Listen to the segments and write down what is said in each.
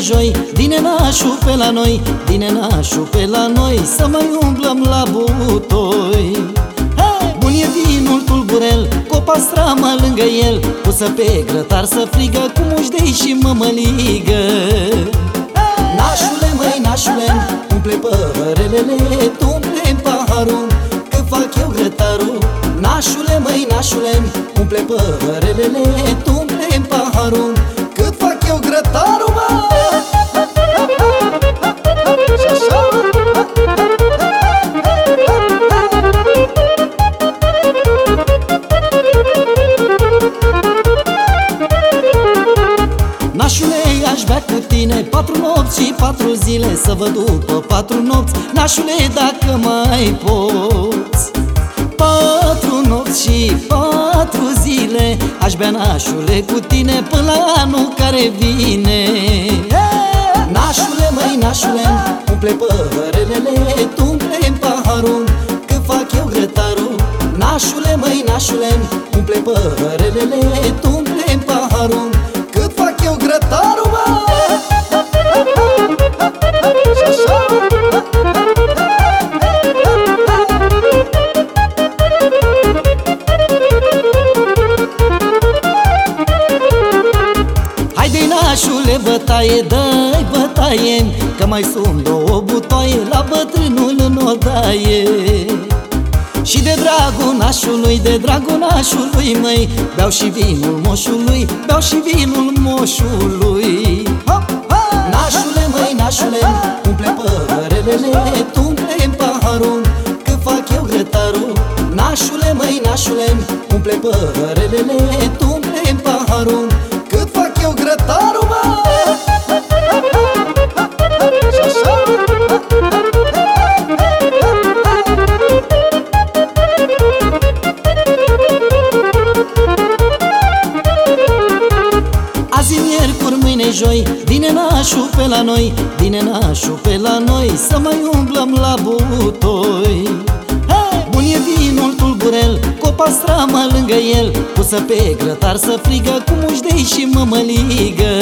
joi Din nașul pe la noi Din nașul pe la noi Să mai umblăm la butoi. Hey! Bun e vinul tulburel Cu o pastramă lângă el Pusă pe grătar să frigă Cu mușdei și mămăligă. Nașule, măi, nașule Umple păhărelele Tu umple paharul Că fac eu grătarul. Nașule, măi, nașule Umple păhărelele Tu bea cu tine Patru nopți și patru zile Să vă după patru nopți. Nașule, dacă mai poți. Patru nopți și patru zile Aș bea nașule cu tine Până la anul care vine. Nașule, măi, nașule Umple păhărelele Tu umple paharul Că fac eu grătarul. Nașule, măi, nașule Umple păhărelele Tu umple paharul nașule bătaie, dă-i bătaie Că mai sunt două butoaie la bătrânul în odaie. Și de dragul nașului, de dragul nașului măi Beau și vinul moșului, beau și vinul moșului. Hop, ha! Nașule măi, nașule, umple păhărelele Tu umple paharul, că fac eu grătarul. Nașule măi, nașule, umple păhărelele Tu umple paharul, joi. Vine nașul pe la noi Vine nașul pe la noi Să mai umblăm la butoi. Hey! Bun e vinul tulburel Cu o pastramă lângă el Pusă pe grătar să frigă Cu mușdei și mămăligă.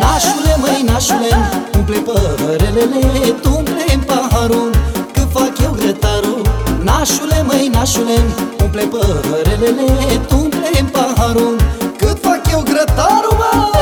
Nașule, măi, nașule Umple păhărelele Tu umple paharul Că fac eu grătarul. Nașule, măi, nașule Umple păhărelele Tu umple paharul Cât fac eu grătarul, mă